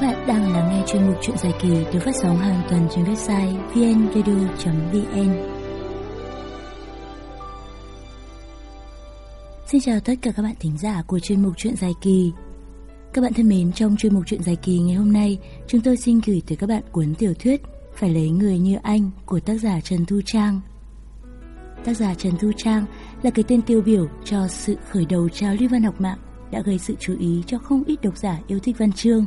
Các bạn đang lắng nghe chuyên mục chuyện dài kỳ được phát sóng hàng tuần trên website vnradio.vn Xin chào tất cả các bạn thính giả của chuyên mục chuyện dài kỳ. Các bạn thân mến, trong chuyên mục chuyện dài kỳ ngày hôm nay Chúng tôi xin gửi tới các bạn cuốn tiểu thuyết Phải lấy người như anh của tác giả Trần Thu Trang. Tác giả Trần Thu Trang là cái tên tiêu biểu cho sự khởi đầu trào lưu văn học mạng đã gây sự chú ý cho không ít độc giả yêu thích văn chương.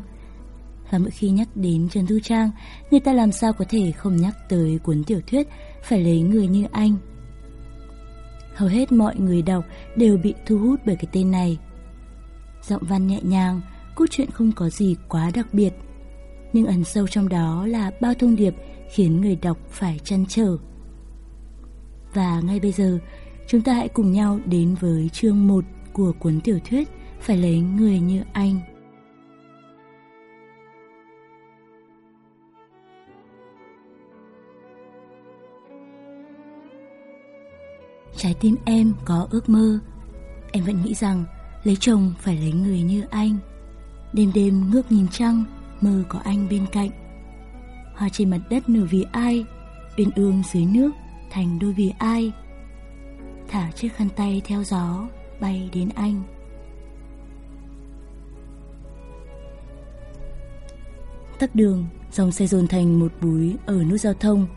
Và mỗi khi nhắc đến Trần Thu Trang, người ta làm sao có thể không nhắc tới cuốn tiểu thuyết Phải lấy người như anh. Hầu hết mọi người đọc đều bị thu hút bởi cái tên này. Giọng văn nhẹ nhàng, cốt truyện không có gì quá đặc biệt. Nhưng ẩn sâu trong đó là bao thông điệp khiến người đọc phải chăn trở. Và ngay bây giờ, chúng ta hãy cùng nhau đến với chương 1 của cuốn tiểu thuyết Phải lấy người như anh. Trái tim em có ước mơ. Em vẫn nghĩ rằng Lấy chồng phải lấy người như anh. Đêm đêm ngước nhìn trăng, Mơ có anh bên cạnh. Hoa trên mặt đất nở vì ai Uyên ương dưới nước Thành đôi vì ai. Thả chiếc khăn tay theo gió Bay đến anh. Tắc đường, Dòng xe dồn thành một búi Ở nút giao thông,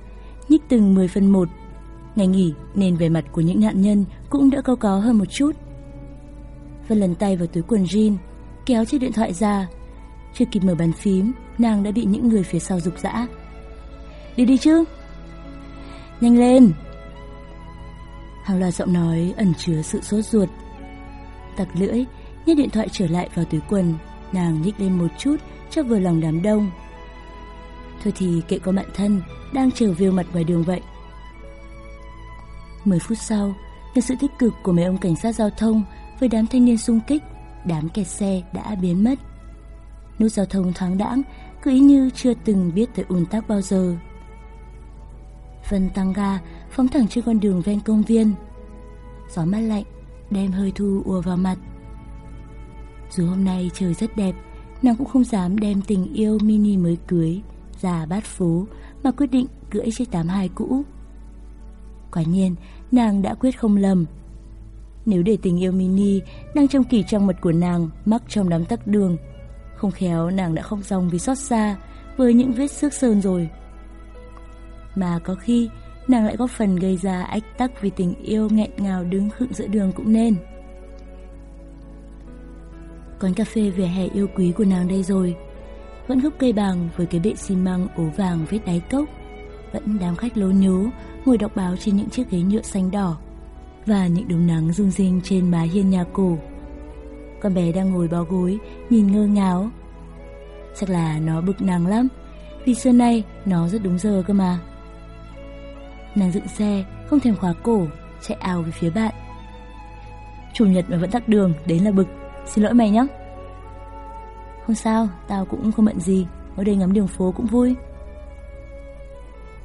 Nhích từng 10 phần 1 Ngày nghỉ nên về mặt của những nạn nhân cũng đỡ câu có hơn một chút. Vân lần tay vào túi quần jean, kéo chiếc điện thoại ra. Chưa kịp mở bàn phím, nàng đã bị những người phía sau rục rã. Đi đi chứ! Nhanh lên! Hàng loạt giọng nói ẩn chứa sự sốt ruột. Tặc lưỡi, nhét điện thoại trở lại vào túi quần, nàng nhích lên một chút cho vừa lòng đám đông. Thôi thì kệ có bạn thân, đang chờ view mặt ngoài đường vậy. 10 phút sau, nhờ sự tích cực của mấy ông cảnh sát giao thông với đám thanh niên xung kích, đám kẹt xe đã biến mất. Nút giao thông thoáng đãng, cứ ý như chưa từng biết tới ùn tắc bao giờ. Vân tăng ga, phóng thẳng trên con đường ven công viên. Gió mát lạnh, đem hơi thu ùa vào mặt. Dù hôm nay trời rất đẹp, nàng cũng không dám đem tình yêu mini mới cưới ra bát phố mà quyết định cưỡi chiếc 82 cũ. Quả nhiên, nàng đã quyết không lầm. Nếu để tình yêu mini đang trong kỳ trang mật của nàng mắc trong đám tắc đường, không khéo nàng đã không dòng vì xót xa với những vết xước sơn rồi. Mà có khi nàng lại góp phần gây ra ách tắc vì tình yêu nghẹn ngào đứng khựng giữa đường cũng nên. Quán cà phê vỉa hè yêu quý của nàng đây rồi Vẫn gốc cây bàng với cái bệ xi măng ố vàng vết đáy cốc Vẫn đám khách lố nhố ngồi đọc báo trên những chiếc ghế nhựa xanh đỏ và những đốm nắng rung rinh trên mái hiên nhà cổ. Con bé đang ngồi bó gối, nhìn ngơ ngáo. Chắc là nó bực nàng lắm, vì xưa nay nó rất đúng giờ cơ mà. Nàng dựng xe, không thèm khóa cổ, chạy ào về phía bạn. Chủ nhật mà vẫn tắt đường, đến là bực, xin lỗi mày nhé. Không sao, tao cũng không bận gì, ở đây ngắm đường phố cũng vui.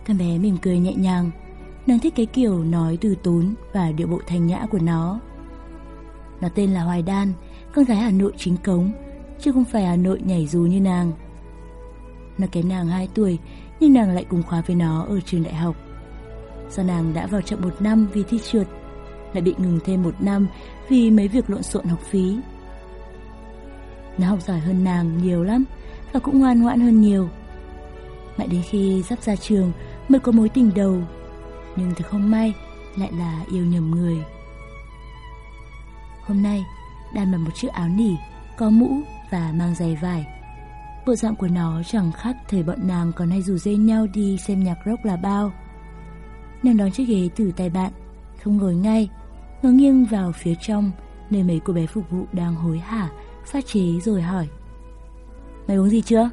Con bé mỉm cười nhẹ nhàng, Nàng thích cái kiểu nói từ tốn và điệu bộ thanh nhã của nó. Nó tên là Hoài Đan, con gái Hà Nội chính cống, chứ không phải Hà Nội nhảy dù như nàng. Nó kém nàng 2 tuổi, nhưng nàng lại cùng khóa với nó ở trường đại học. Do nàng đã vào chậm một năm vì thi trượt, lại bị ngừng thêm một năm vì mấy việc lộn xộn học phí. Nó học giỏi hơn nàng nhiều lắm và cũng ngoan ngoãn hơn nhiều. Mãi đến khi sắp ra trường mới có mối tình đầu nhưng thật không may lại là yêu nhầm người. Hôm nay, đan mặc một chiếc áo nỉ, có mũ và mang giày vải. Bộ dạng của nó chẳng khác thời bọn nàng còn hay rủ dê nhau đi xem nhạc rock là bao. Nàng đón chiếc ghế từ tay bạn, không ngồi ngay, ngó nghiêng vào phía trong, nơi mấy cô bé phục vụ đang hối hả, phát chế rồi hỏi. Mày uống gì chưa?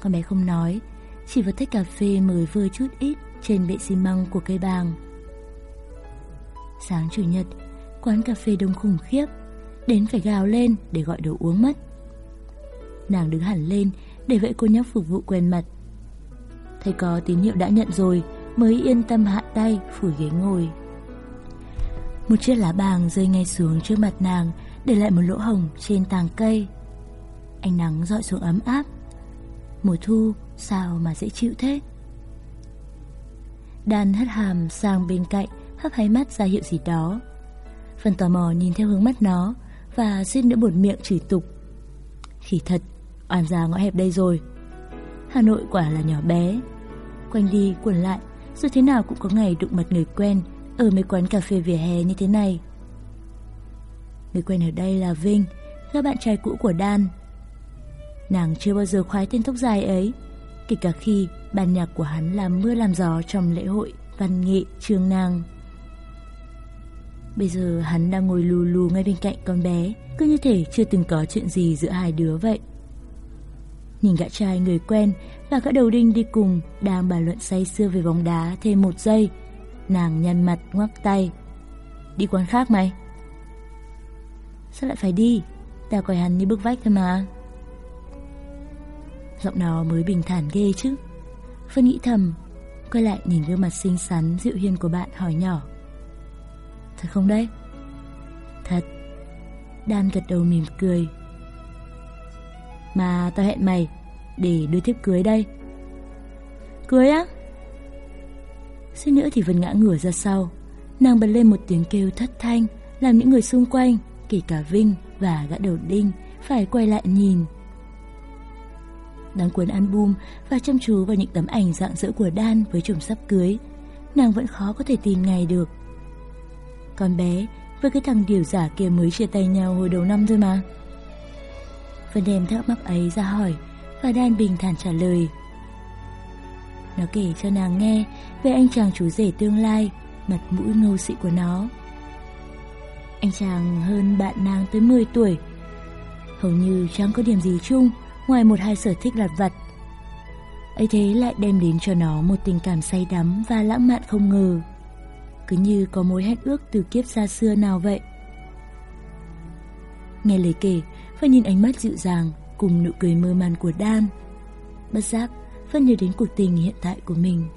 Con bé không nói, chỉ vào tách cà phê mới vừa chút ít trên bệ xi măng của cây bàng. Sáng chủ nhật, quán cà phê đông khủng khiếp, đến phải gào lên để gọi đồ uống mất. Nàng đứng hẳn lên để vậy cô nhóc phục vụ quen mặt. Thấy có tín hiệu đã nhận rồi mới yên tâm hạ tay phủi ghế ngồi. Một chiếc lá bàng rơi ngay xuống trước mặt nàng để lại một lỗ hồng trên tàng cây. Ánh nắng dọi xuống ấm áp Mùa thu sao mà dễ chịu thế Đan hất hàm sang bên cạnh, Hấp háy mắt ra hiệu gì đó. Phần tò mò nhìn theo hướng mắt nó Và suýt nữa buồn miệng chửi tục. Khỉ thật, Oan ra ngõ hẹp đây rồi. Hà Nội quả là nhỏ bé. Quanh đi, quẩn lại, dù thế nào cũng có ngày đụng mặt người quen Ở mấy quán cà phê vỉa hè như thế này. Người quen ở đây là Vinh Là bạn trai cũ của Đan. Nàng chưa bao giờ khoái tên tóc dài ấy, Kể cả khi Bản nhạc của hắn làm mưa làm gió trong lễ hội văn nghệ trường nàng Bây giờ hắn đang ngồi lù lù ngay bên cạnh con bé, Cứ như thể chưa từng có chuyện gì giữa hai đứa vậy Nhìn gã trai người quen và gã đầu đinh đi cùng đang bàn luận say sưa về bóng đá thêm một giây. Nàng nhăn mặt ngoắc tay. Đi quán khác mày. Sao lại phải đi? Tao coi hắn như bức vách thôi mà. Giọng nó mới bình thản ghê chứ. Phân nghĩ thầm, quay lại nhìn gương mặt xinh xắn dịu hiền của bạn hỏi nhỏ. Thật không đấy? Thật. Đan gật đầu mỉm cười. Mà tao hẹn mày để đưa thiếp cưới đây. Cưới á? Suýt nữa thì Vân ngã ngửa ra sau. Nàng bật lên một tiếng kêu thất thanh, làm những người xung quanh, kể cả Vinh và gã đầu đinh, phải quay lại nhìn đang cuốn album và chăm chú vào những tấm ảnh dạng dỡ của Đan với chồng sắp cưới, nàng vẫn khó có thể tin ngày được. Con bé, với cái thằng điều giả kia mới chia tay nhau hồi đầu năm thôi mà. Phần đem thắc mắc ấy ra hỏi và Đan bình thản trả lời. Nó kể cho nàng nghe về anh chàng chú rể tương lai, mặt mũi ngâu xị của nó. Anh chàng hơn bạn nàng tới 10 tuổi, hầu như chẳng có điểm gì chung ngoài một hai sở thích lặt vặt. ấy thế lại đem đến cho nó một tình cảm say đắm và lãng mạn không ngờ. Cứ như có mối hẹn ước từ kiếp xa xưa nào vậy. Nghe lời kể và nhìn ánh mắt dịu dàng cùng nụ cười mơ màng của Dan Bất giác, Phân nhớ đến cuộc tình hiện tại của mình.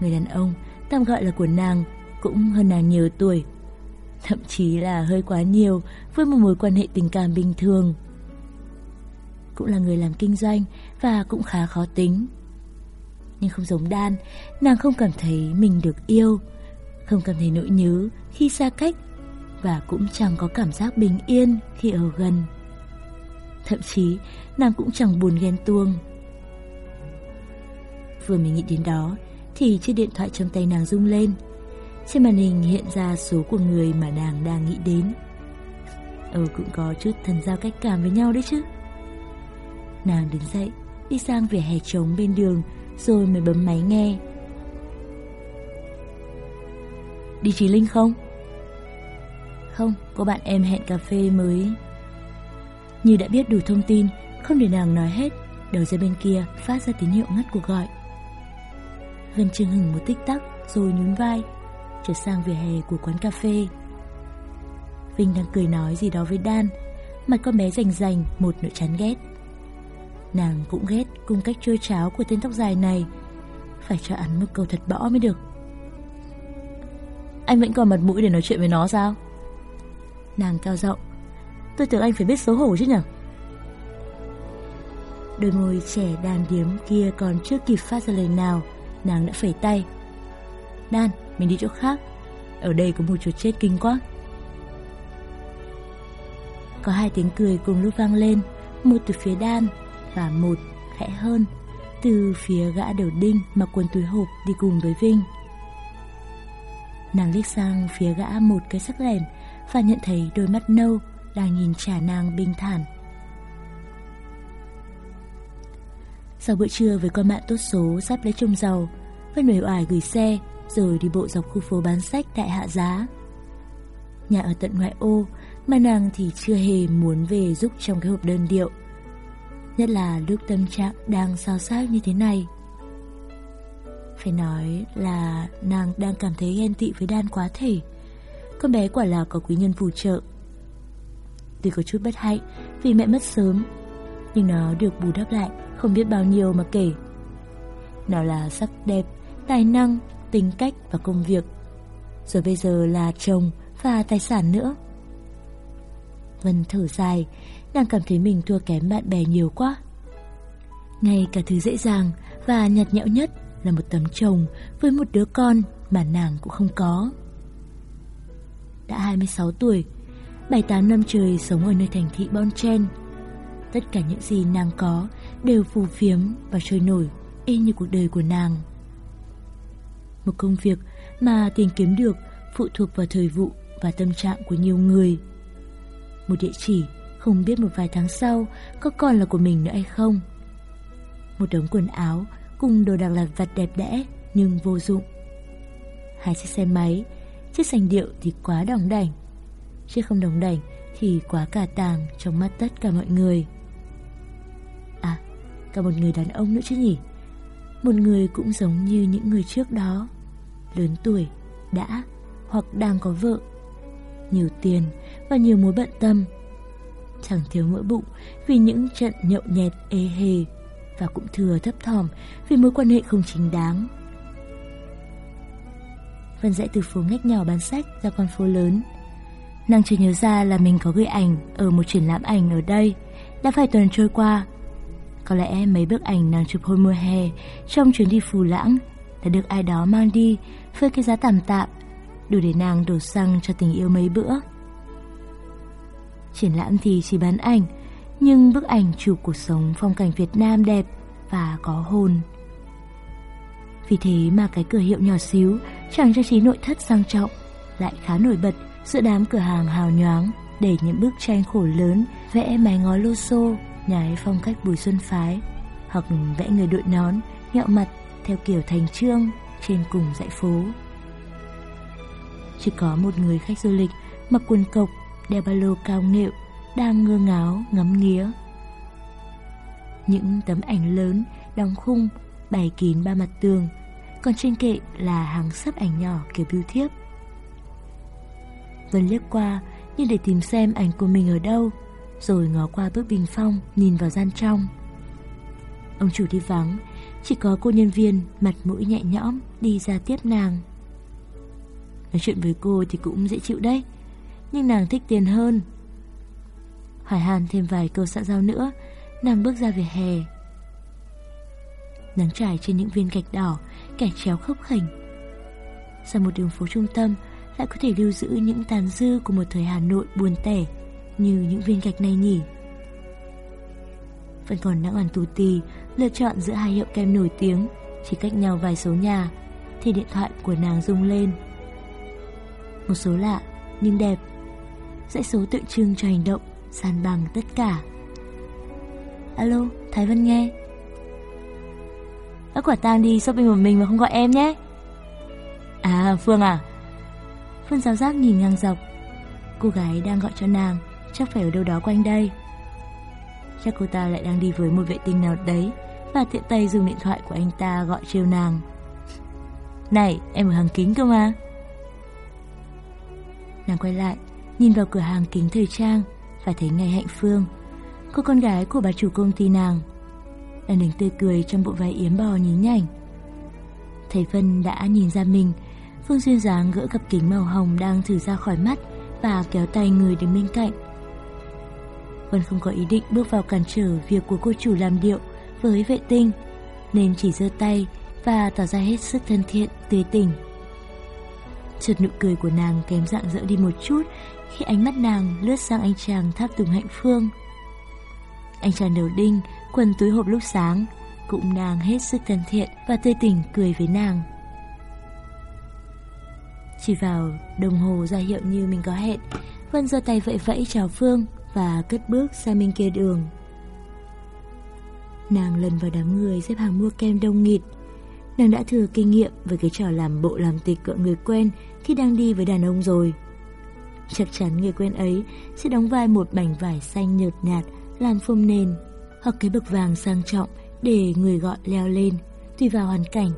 Người đàn ông, tạm gọi là của nàng, cũng hơn nàng nhiều tuổi. Thậm chí là hơi quá nhiều với một mối quan hệ tình cảm bình thường. Cũng là người làm kinh doanh và cũng khá khó tính. Nhưng không giống Đan, nàng không cảm thấy mình được yêu, không cảm thấy nỗi nhớ khi xa cách và cũng chẳng có cảm giác bình yên khi ở gần. Thậm chí nàng cũng chẳng buồn ghen tuông. Vừa mới nghĩ đến đó thì chiếc điện thoại trong tay nàng rung lên. Trên màn hình hiện ra số của người mà nàng đang nghĩ đến. Ừ cũng có chút thần giao cách cảm với nhau đấy chứ. Nàng đứng dậy, đi sang vỉa hè trống bên đường rồi mới bấm máy nghe. Đi Trí Linh không? Không, có bạn em hẹn cà phê mới Như đã biết đủ thông tin Không để nàng nói hết Đầu dây bên kia phát ra tín hiệu ngắt cuộc gọi Vân chưng hừng một tích tắc Rồi nhún vai Trở sang vỉa hè của quán cà phê Vinh đang cười nói gì đó với Đan Mặt con bé rành rành Một nỗi chán ghét Nàng cũng ghét cung cách chơi cháo của tên tóc dài này. Phải cho ăn một câu thật bõ mới được. Anh vẫn còn mặt mũi để nói chuyện với nó sao? Nàng cao giọng. Tôi tưởng anh phải biết xấu hổ chứ nhỉ Đôi môi trẻ đàn điếm kia còn chưa kịp phát ra lời nào Nàng đã phẩy tay. Đan, mình đi chỗ khác. Ở đây có một chuột chết kinh quá. Có hai tiếng cười cùng lúc vang lên Một từ phía đan và một, khẽ hơn Từ phía gã đầu đinh Mặc quần túi hộp đi cùng với Vinh Nàng liếc sang phía gã một cái sắc lẻn và nhận thấy đôi mắt nâu đang nhìn trả nàng bình thản. Sau bữa trưa với con bạn tốt số sắp lấy chồng giàu, Vân nổi oải gửi xe rồi đi bộ dọc khu phố bán sách tại Hạ Giá. Nhà ở tận ngoại ô mà nàng thì chưa hề muốn về giúp trong cái hộp đơn điệu. Nhất là lúc tâm trạng đang sao xác như thế này. Phải nói là nàng đang cảm thấy ghen tị với đan quá thể. Con bé quả là có quý nhân phù trợ Tuy có chút bất hạnh Vì mẹ mất sớm Nhưng nó được bù đắp lại Không biết bao nhiêu mà kể Nó là sắc đẹp, tài năng, tính cách và công việc Rồi bây giờ là chồng và tài sản nữa Vân thở dài nàng cảm thấy mình thua kém bạn bè nhiều quá. Ngay cả thứ dễ dàng và nhạt nhẽo nhất là một tấm chồng với một đứa con mà nàng cũng không có. Đã 26 tuổi, 7-8 năm trời sống ở nơi thành thị Bon Chen. Tất cả những gì nàng có đều phù phiếm và trôi nổi y như cuộc đời của nàng. Một công việc mà tiền kiếm được phụ thuộc vào thời vụ và tâm trạng của nhiều người. Một địa chỉ không biết một vài tháng sau có còn là của mình nữa hay không. Một đống quần áo cùng đồ đạc lặt vặt đẹp đẽ nhưng vô dụng. Hai chiếc xe máy, chiếc sành điệu thì quá đồng đảnh, chiếc không đồng đảnh thì quá cả tàng trong mắt tất cả mọi người. À, cả một người đàn ông nữa chứ nhỉ? Một người cũng giống như những người trước đó, lớn tuổi, đã hoặc đang có vợ, nhiều tiền và nhiều mối bận tâm. Chẳng thiếu mỡ bụng vì những trận nhậu nhẹt, ê hề và cũng thừa thấp thỏm vì mối quan hệ không chính đáng. Vân dãy từ phố ngách nhỏ bán sách ra con phố lớn. Nàng chỉ nhớ ra là mình có gửi ảnh ở một triển lãm ảnh ở đây. Đã vài tuần trôi qua. Có lẽ mấy bức ảnh nàng chụp hồi mùa hè trong chuyến đi phù lãng đã được ai đó mang đi với cái giá tạm tạm, đủ để nàng đổ xăng cho tình yêu mấy bữa. Triển lãm thì chỉ bán ảnh, nhưng bức ảnh chụp cuộc sống phong cảnh Việt Nam đẹp và có hồn. Vì thế mà cái cửa hiệu nhỏ xíu, chẳng trang trí nội thất sang trọng, lại khá nổi bật giữa đám cửa hàng hào nhoáng để những bức tranh khổ lớn vẽ mái ngói lô xô, nhái phong cách bùi xuân phái, hoặc vẽ người đội nón, nhạo mặt theo kiểu thành trương trên cùng dãy phố. Chỉ có một người khách du lịch mặc quần cộc, đeo ba lô cao nghệu, đang ngơ ngáo ngắm nghía. Những tấm ảnh lớn, đóng khung, bày kín ba mặt tường, còn trên kệ là hàng sắp ảnh nhỏ kiểu bưu thiếp. Vân liếc qua như để tìm xem ảnh của mình ở đâu, rồi ngó qua bức bình phong nhìn vào gian trong. Ông chủ đi vắng, chỉ có cô nhân viên mặt mũi nhẹ nhõm đi ra tiếp nàng. Nói chuyện với cô thì cũng dễ chịu đấy nhưng nàng thích tiền hơn. Hỏi hàn thêm vài câu xã giao nữa, Nàng bước ra về hè. Nắng trải trên những viên gạch đỏ, Kẻ chéo khốc khỉnh. Sau một đường phố trung tâm, Lại có thể lưu giữ những tàn dư Của một thời Hà Nội buồn tẻ, Như những viên gạch này nhỉ? Vẫn còn đang ăn tù tì, Lựa chọn giữa hai hiệu kem nổi tiếng, Chỉ cách nhau vài số nhà, Thì điện thoại của nàng rung lên. Một số lạ, nhưng đẹp Dãy số tượng trưng cho hành động San bằng tất cả. Alo, Thái Vân nghe. Các quả tang đi shopping một mình mà không gọi em nhé. À, Phương à. Phương giáo giác nhìn ngang dọc. Cô gái đang gọi cho nàng Chắc phải ở đâu đó quanh đây. Chắc cô ta lại đang đi với một vệ tinh nào đấy Và tiện tay dùng điện thoại của anh ta gọi trêu nàng. Này, em ở hàng kính cơ mà. Nàng quay lại, nhìn vào cửa hàng kính thời trang và thấy ngay hạnh phương, cô con gái của bà chủ công ty nàng. Đang đứng tươi cười trong bộ váy yếm bò nhí nhảnh. Thấy Vân đã nhìn ra mình, Phương duyên dáng gỡ cặp kính màu hồng đang thử ra khỏi mắt và kéo tay người đứng bên cạnh. Vân không có ý định bước vào cản trở việc của cô chủ làm điệu với vệ tinh, nên chỉ giơ tay và tỏ ra hết sức thân thiện, tươi tỉnh. Chợt nụ cười của nàng kém dạng dỡ đi một chút khi ánh mắt nàng lướt sang anh chàng tháp tùng hạnh phương. Anh chàng đầu đinh, quần túi hộp lúc sáng, cũng nàng hết sức thân thiện và tươi tỉnh cười với nàng. Chỉ vào đồng hồ ra hiệu như mình có hẹn, Vân giơ tay vẫy vẫy chào Phương và cất bước sang bên kia đường. Nàng lần vào đám người xếp hàng mua kem đông nghịt, Nàng đã thừa kinh nghiệm với cái trò làm bộ làm tịch cỡ người quen khi đang đi với đàn ông rồi. Chắc chắn người quen ấy sẽ đóng vai một mảnh vải xanh nhợt nhạt làm phông nền hoặc cái bậc vàng sang trọng để người gọi leo lên, tùy vào hoàn cảnh.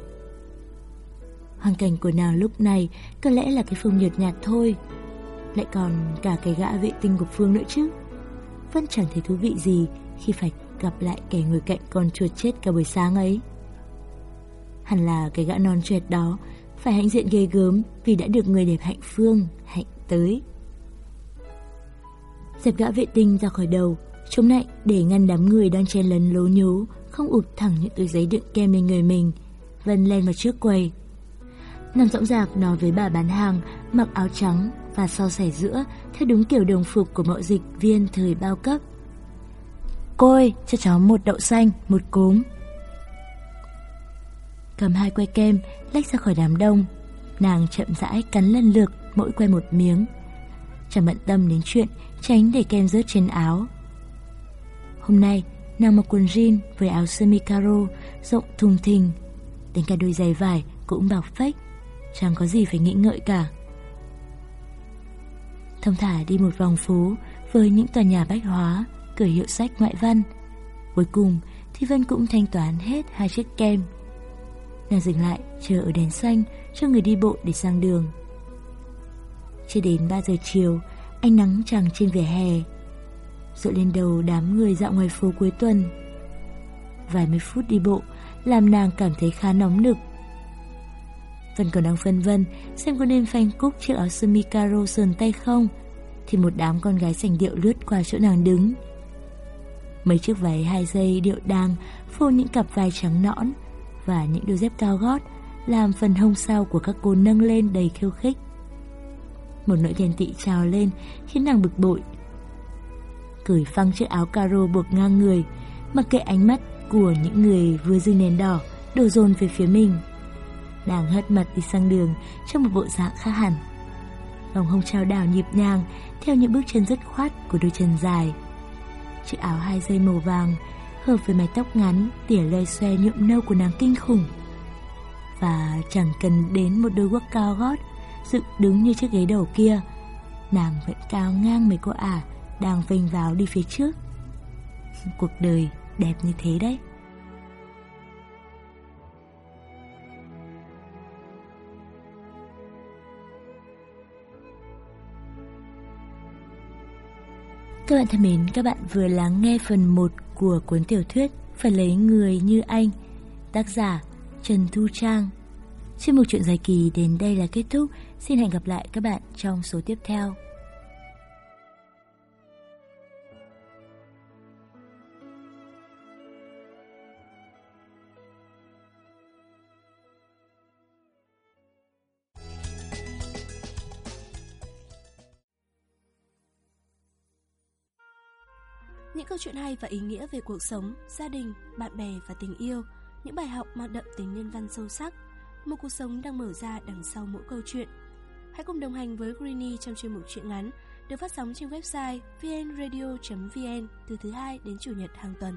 Hoàn cảnh của nào lúc này có lẽ là cái phông nhợt nhạt thôi, lại còn cả cái gã vệ tinh của Phương nữa chứ. Vẫn chẳng thấy thú vị gì khi phải gặp lại kẻ ngồi cạnh con chuột chết cả buổi sáng ấy. Hẳn là cái gã non trẻ đó Phải hạnh diện ghê gớm Vì đã được người đẹp hạnh phương Hạnh tới Dẹp gã vệ tinh ra khỏi đầu chống lại để ngăn đám người đang chen lấn lố nhố, không ụt thẳng những túi giấy đựng kem lên người mình. Vân lên vào trước quầy. Nằm rõng rạc nói với bà bán hàng, mặc áo trắng và so sẻ giữa theo đúng kiểu đồng phục của mậu dịch viên thời bao cấp. Cô ơi, cho cháu một đậu xanh, một cốm. Cầm hai que kem, lách ra khỏi đám đông. Nàng chậm rãi cắn lần lượt mỗi que một miếng. Chẳng bận tâm đến chuyện tránh để kem rớt trên áo. Hôm nay, nàng mặc quần jean với áo sơ mi caro rộng thùng thình. Đến cả đôi giày vải cũng bọc phách, chẳng có gì phải nghĩ ngợi cả. Thông thả đi một vòng phố với những tòa nhà bách hóa, cửa hiệu sách ngoại văn. Cuối cùng thì Vân cũng thanh toán hết hai chiếc kem. Nàng dừng lại chờ ở đèn xanh cho người đi bộ để sang đường. Chưa đến 3 giờ chiều, ánh nắng tràng trên vỉa hè. Rội lên đầu đám người dạo ngoài phố cuối tuần. Vài mươi phút đi bộ làm nàng cảm thấy khá nóng nực. Vân còn đang phân vân xem có nên phanh cúc chiếc áo sơ mi caro sườn tay không thì một đám con gái sành điệu lướt qua chỗ nàng đứng. Mấy chiếc váy hai dây điệu đàng phô những cặp vai trắng nõn và những đôi dép cao gót làm phần hông sau của các cô nâng lên đầy khiêu khích. Một nỗi ghen tị trào lên khiến nàng bực bội. Cởi phăng chiếc áo caro buộc ngang người, mặc kệ ánh mắt của những người vừa dư nền đỏ đổ dồn về phía mình. Nàng hất mặt đi sang đường trong một bộ dạng khác hẳn. Vòng hông trao đảo nhịp nhàng theo những bước chân dứt khoát của đôi chân dài. Chiếc áo hai dây màu vàng hợp với mái tóc ngắn tỉa lơi xoe nhuộm nâu của nàng kinh khủng. Và chẳng cần đến một đôi guốc cao gót dựng đứng như chiếc ghế đầu kia. Nàng vẫn cao ngang mấy cô ả đang vênh vào đi phía trước. Cuộc đời đẹp như thế đấy. Các bạn thân mến, các bạn vừa lắng nghe phần 1 của cuốn tiểu thuyết Phải lấy người như anh, tác giả Trần Thu Trang. Chuyên mục chuyện dài kỳ đến đây là kết thúc. Xin hẹn gặp lại các bạn trong số tiếp theo. Những câu chuyện hay và ý nghĩa về cuộc sống, gia đình, bạn bè và tình yêu, những bài học mang đậm tính nhân văn sâu sắc, một cuộc sống đang mở ra đằng sau mỗi câu chuyện. Hãy cùng đồng hành với Greeny trong chuyên mục truyện ngắn được phát sóng trên website vnradio.vn từ thứ hai đến chủ nhật hàng tuần.